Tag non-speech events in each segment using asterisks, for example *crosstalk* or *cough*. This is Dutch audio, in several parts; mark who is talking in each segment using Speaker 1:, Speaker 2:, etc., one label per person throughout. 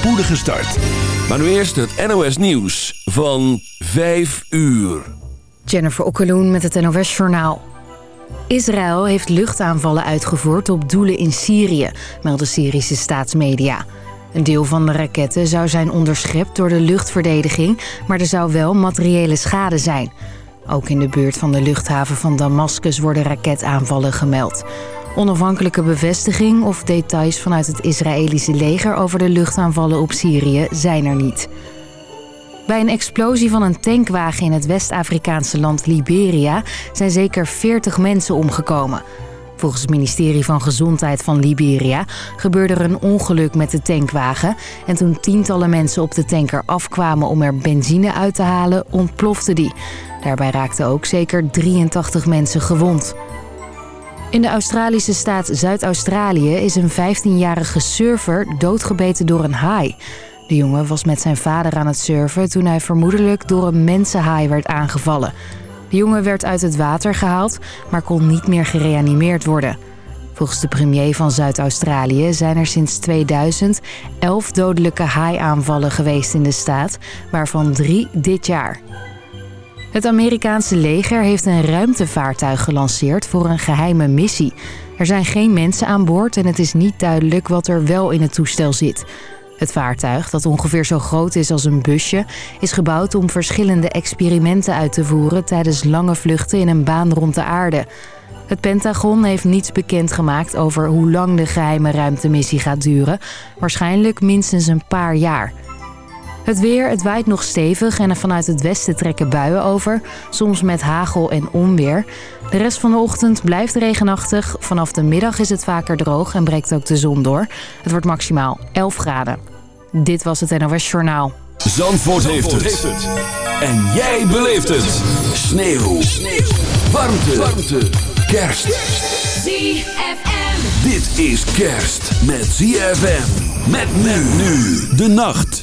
Speaker 1: spoedige start. Maar nu eerst het NOS Nieuws van 5 uur.
Speaker 2: Jennifer Okkeloen met het NOS Journaal. Israël heeft luchtaanvallen uitgevoerd op doelen in Syrië, melden Syrische staatsmedia. Een deel van de raketten zou zijn onderschept door de luchtverdediging... maar er zou wel materiële schade zijn. Ook in de buurt van de luchthaven van Damascus worden raketaanvallen gemeld. Onafhankelijke bevestiging of details vanuit het Israëlische leger... over de luchtaanvallen op Syrië zijn er niet. Bij een explosie van een tankwagen in het West-Afrikaanse land Liberia... zijn zeker 40 mensen omgekomen... Volgens het ministerie van Gezondheid van Liberia gebeurde er een ongeluk met de tankwagen. En toen tientallen mensen op de tanker afkwamen om er benzine uit te halen, ontplofte die. Daarbij raakten ook zeker 83 mensen gewond. In de Australische staat Zuid-Australië is een 15-jarige surfer doodgebeten door een haai. De jongen was met zijn vader aan het surfen toen hij vermoedelijk door een mensenhaai werd aangevallen. De jongen werd uit het water gehaald, maar kon niet meer gereanimeerd worden. Volgens de premier van Zuid-Australië zijn er sinds 2000 11 dodelijke haaiaanvallen geweest in de staat, waarvan drie dit jaar. Het Amerikaanse leger heeft een ruimtevaartuig gelanceerd voor een geheime missie. Er zijn geen mensen aan boord en het is niet duidelijk wat er wel in het toestel zit. Het vaartuig, dat ongeveer zo groot is als een busje... is gebouwd om verschillende experimenten uit te voeren... tijdens lange vluchten in een baan rond de aarde. Het Pentagon heeft niets bekendgemaakt over hoe lang de geheime ruimtemissie gaat duren. Waarschijnlijk minstens een paar jaar. Het weer, het waait nog stevig en er vanuit het westen trekken buien over. Soms met hagel en onweer. De rest van de ochtend blijft regenachtig. Vanaf de middag is het vaker droog en breekt ook de zon door. Het wordt maximaal 11 graden. Dit was het NOS Journaal.
Speaker 1: Zandvoort, heeft, het. En jij beleeft het. Sneeuw. Sneeuw. Warmte. Warmte. Kerst.
Speaker 3: ZFM.
Speaker 1: Dit is kerst met ZFM. Met men nu. De nacht.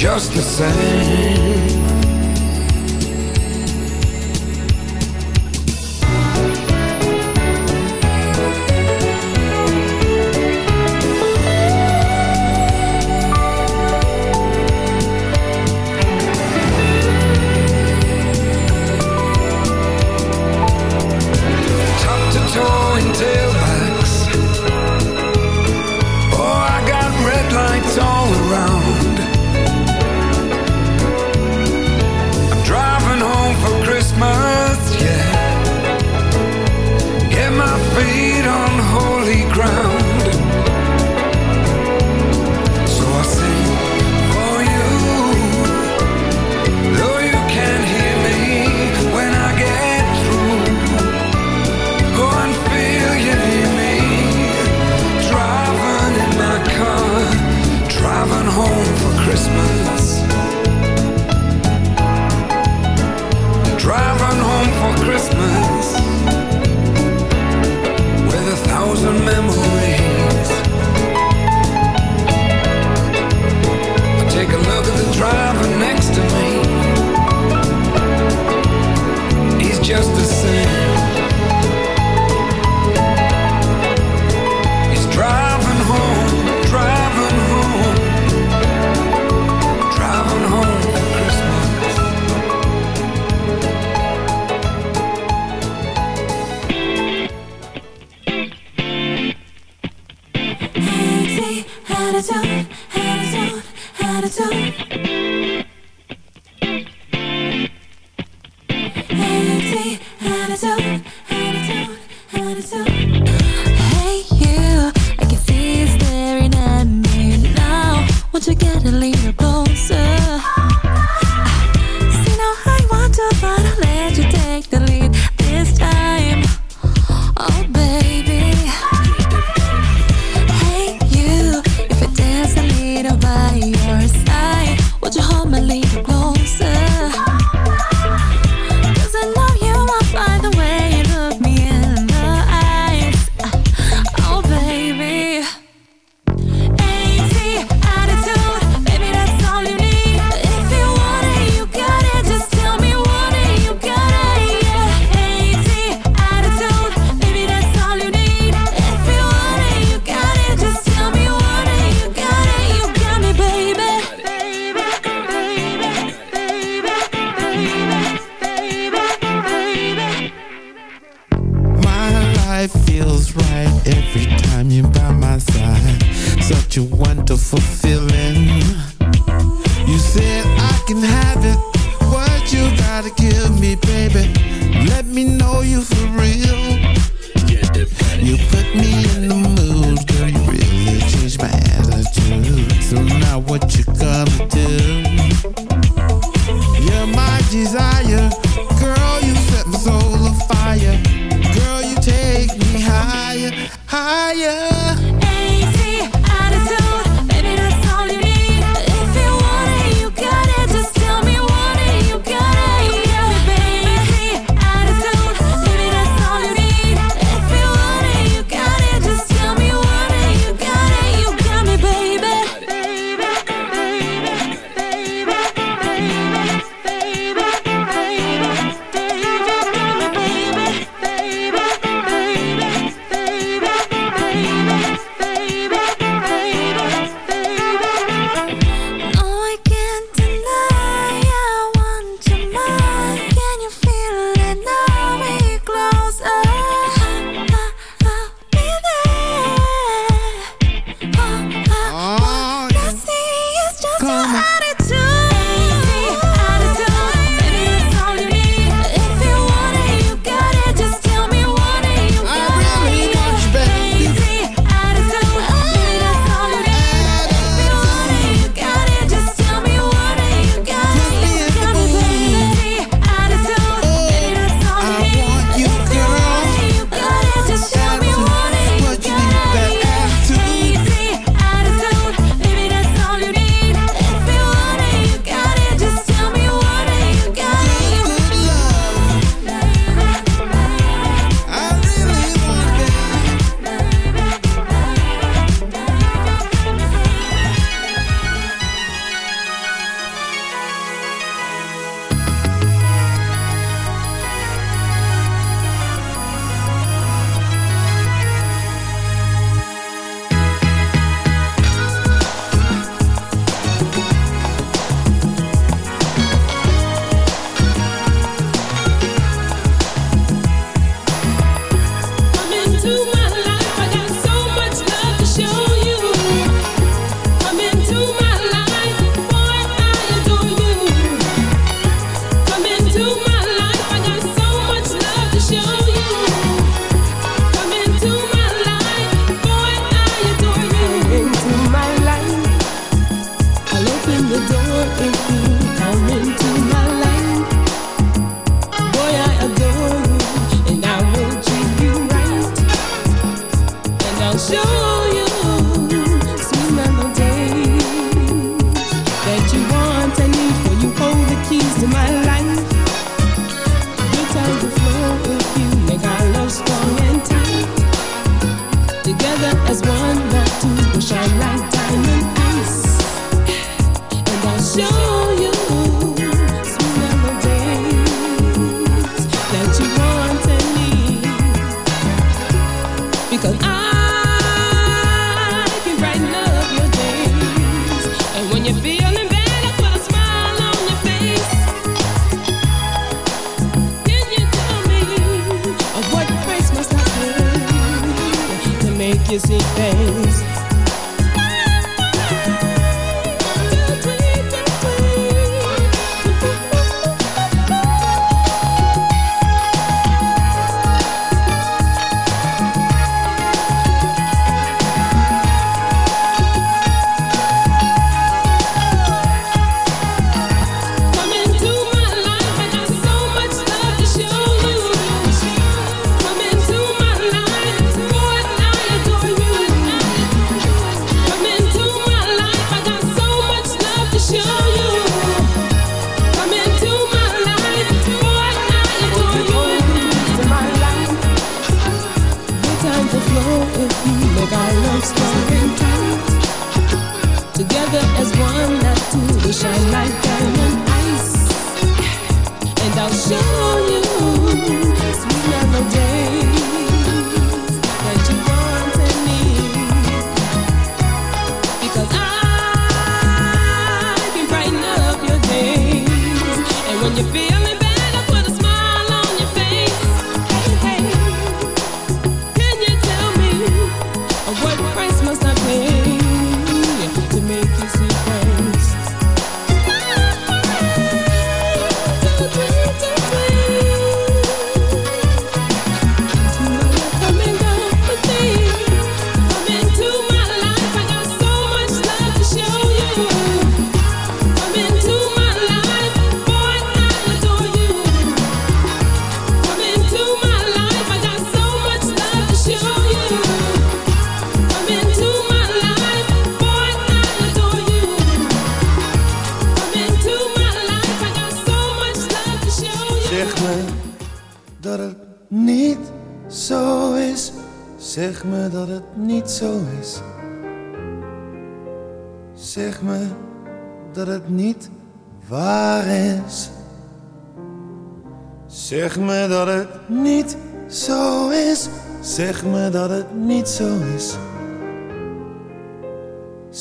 Speaker 4: just the same.
Speaker 3: how to do On.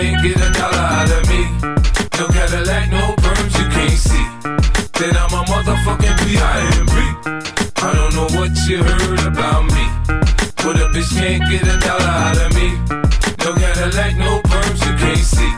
Speaker 5: Can't get a dollar out of me. No Cadillac, no perms you can't see. Then I'm a motherfucking P.I.M.P. I don't know what you heard about me. But a bitch can't get a dollar out of me. No Cadillac, no perms you can't see.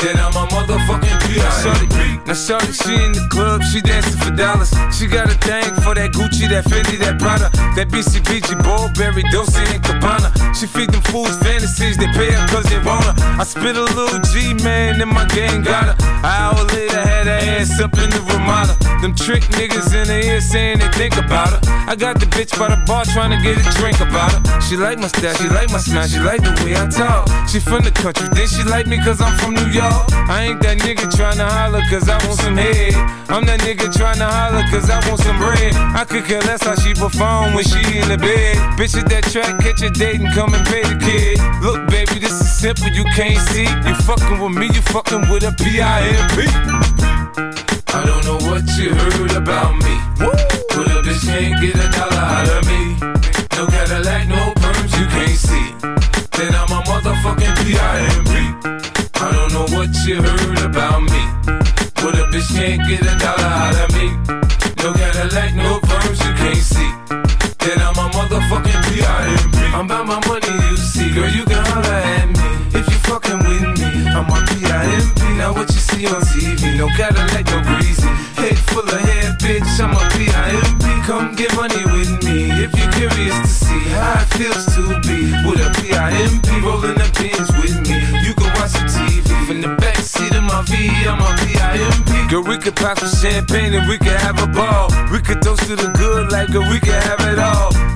Speaker 5: Then I'm a motherfucking P.I.M.P. Now shorty, she in the club, she dancing for dollars. She got a thing for that Gucci, that Fendi, that Prada, that BCBG, Burberry, Dolce and Gabbana. She feed them fools fantasies, they pay her cause they want her. I spit a little G, man, and my gang got her. An hour later, had her ass up in the Ramada. Them trick niggas in the ear saying they think about her. I got the bitch by the bar trying to get a drink about her. She like my style, she like my smile, she like the way I talk. She from the country, then she like me cause I'm from New York. I ain't that nigga tryna holler cause I want some head. I'm that nigga tryna holler cause I want some bread. I could care less how she perform when she in the bed. Bitches that track, catch a date and come and pay the kid. Look, baby, this is simple, you can't see. You fucking with me, you fucking with a P-I-M-P. I don't know what you heard about me. Woo! A bitch can't get a dollar out of me. No Cadillac, no perms, you can't see. Then I'm a motherfucking P.I.M.P. I don't know what you heard about me. But a bitch can't get a dollar out of me. No Cadillac, no perms you can't see. Then I'm a motherfucking P.I.M.P. I'm about my money, see. Girl, you can holler at me. If you fucking with me, I'm a P.I.M.P. Now what you see on TV, no Cadillac, no greasy. Head full of hair, bitch, I'm a P.I.M.P. Come get money with me if you're curious to see how it feels to be with a P.I.M.P. rolling the pins with me. You can watch some TV from the backseat of my V, I'm a P.I.M.P. Girl, we could pop some champagne and we could have a ball. We could toast to the good like girl, we could have it all.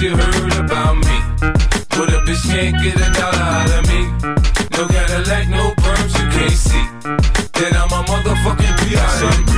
Speaker 5: know you heard about me. But a bitch can't get a dollar out of me. No Cadillac, no perms you can't see. Then I'm a motherfucking P.I.M.P.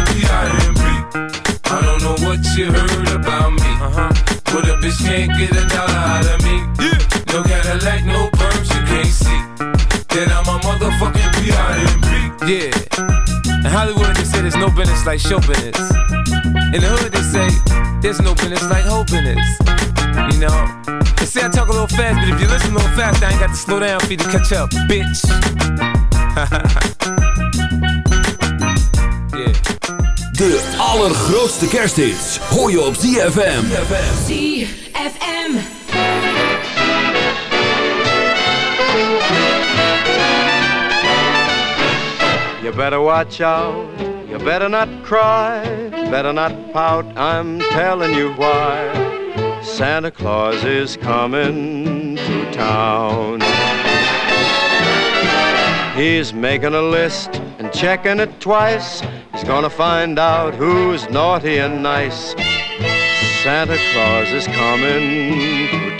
Speaker 5: bitch can't get a dollar out of me. Yeah. No Cadillac, no perms, you can't see. Then I'm a motherfucking P.I.M.P. Yeah. In Hollywood, they say there's no business like show business. In the hood, they say there's no business like hoe business. You know? They say I talk a little fast, but if you listen a little fast, I ain't got to slow down for you to catch up, bitch. *laughs* yeah.
Speaker 1: De allergrootste kersthits hoor je op ZFM.
Speaker 6: ZFM.
Speaker 3: You better watch out, you better not cry, better not pout, I'm telling you why. Santa Claus is coming to town. He's making a list and checking it twice. He's gonna find out who's naughty and nice. Santa Claus is coming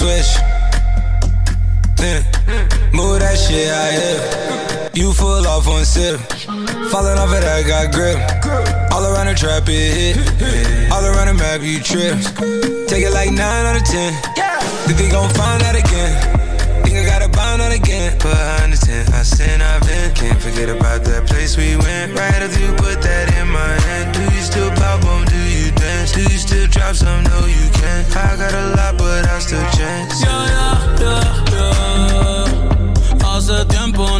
Speaker 7: Swish. Then move that shit out here. You full off one sip. Falling off it, I got grip. All around the trap, it hit. All around the map, you trip. Take it like 9 out of 10. Think they gon' find out again. Think I gotta bind out again. But I understand, I sin, I've been. Can't forget about that place we went. Right after you put that in my hand. Do you still pop on? Do you? Do you still drop some? No, you can't. I got a lot, but I still chance.
Speaker 8: Yeah, yeah, yeah, yeah. Hace tiempo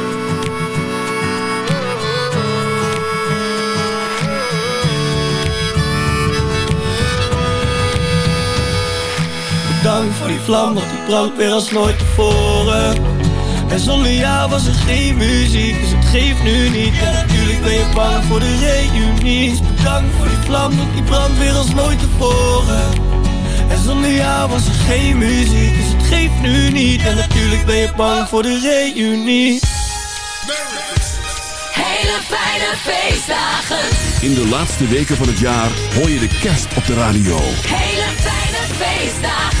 Speaker 9: Bedankt voor die vlam, want die brandt weer als nooit tevoren. En zonder jou was er geen muziek, dus het geeft nu niet. En natuurlijk ben je bang voor de reunie. Bedankt voor die vlam, want die brandt weer als nooit tevoren. En zonder jou was er geen muziek, dus het geeft nu niet. En natuurlijk ben je bang voor de reunie.
Speaker 6: Hele fijne feestdagen.
Speaker 1: In de laatste weken van het jaar hoor je de kerst op de radio.
Speaker 6: Hele fijne feestdagen.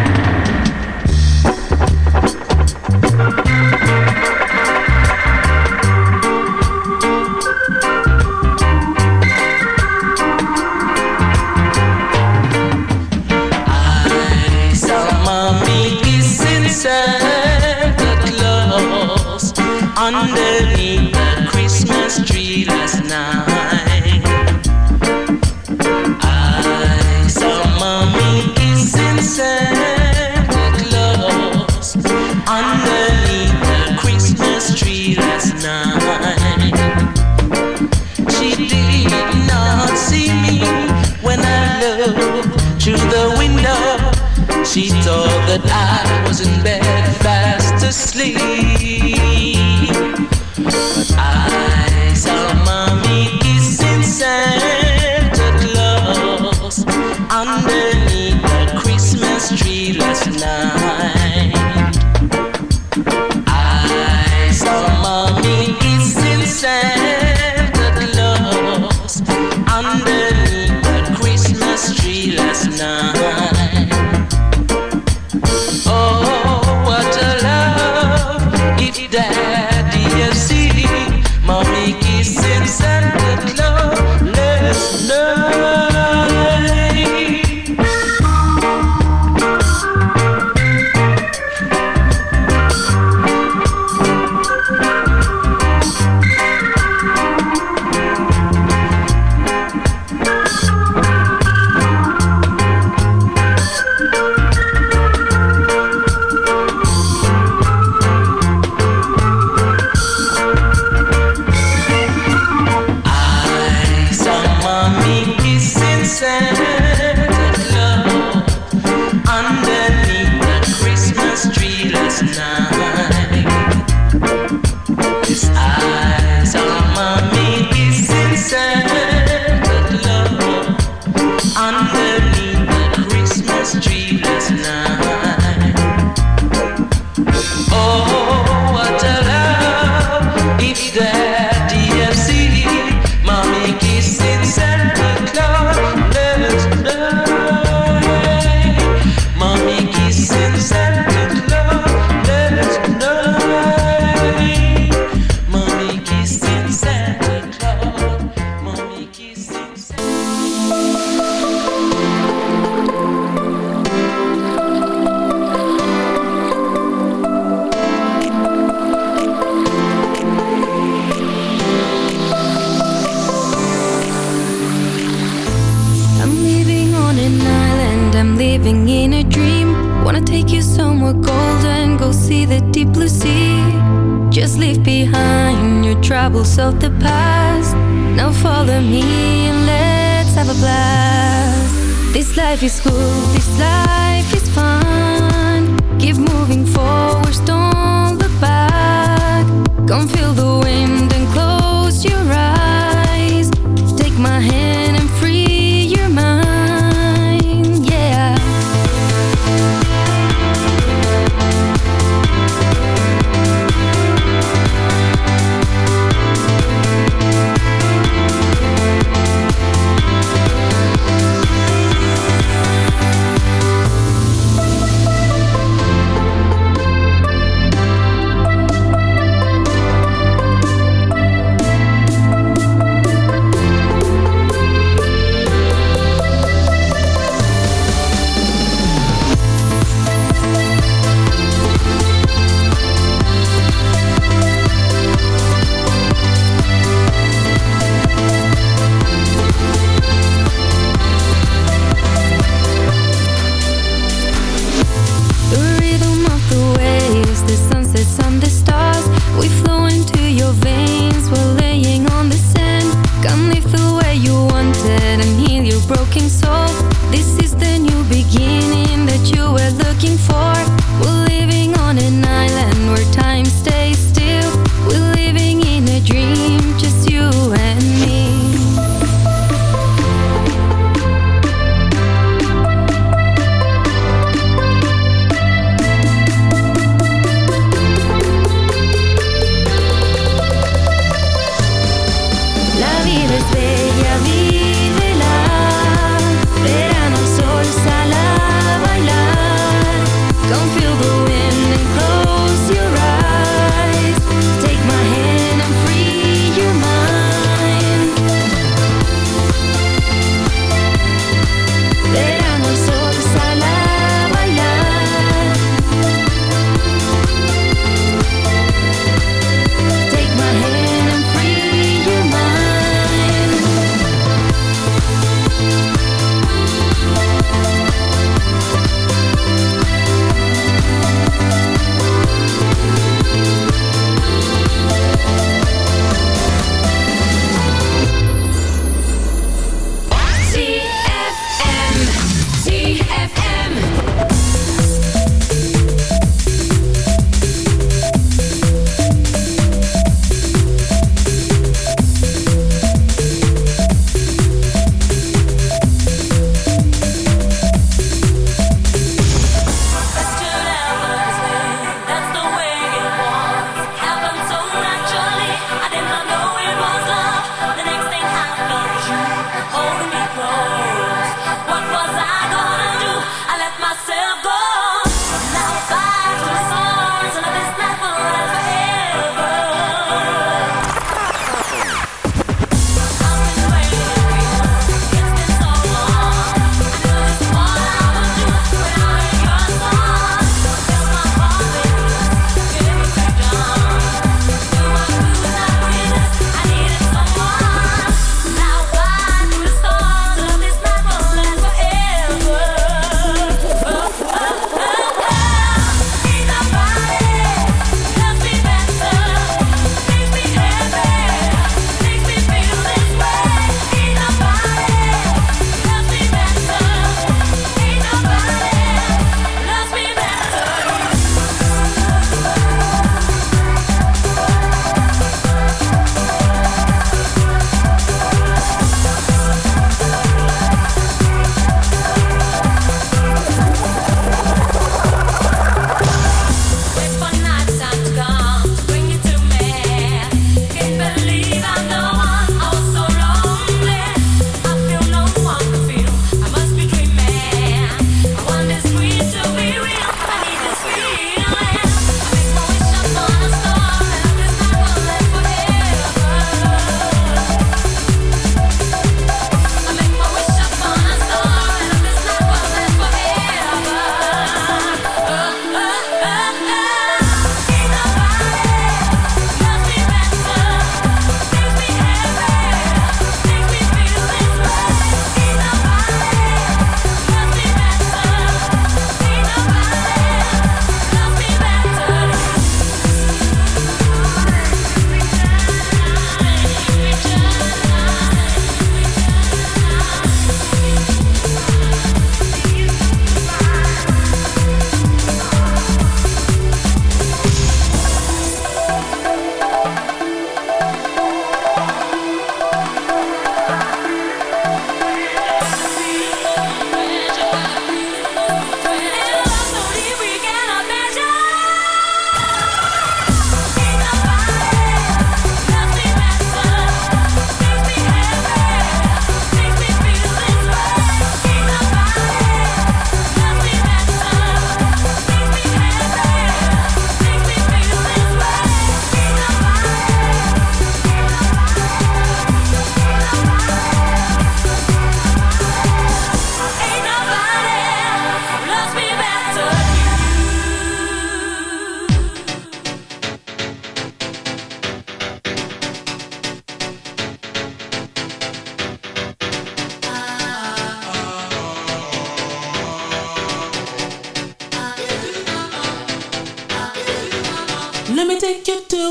Speaker 10: That I was in bed fast asleep.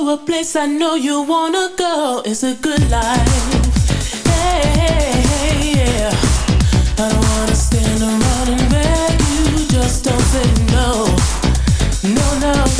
Speaker 4: To a place I know you wanna go. It's a good life. Yeah. I don't wanna stand around and beg you. Just don't say no, no, no.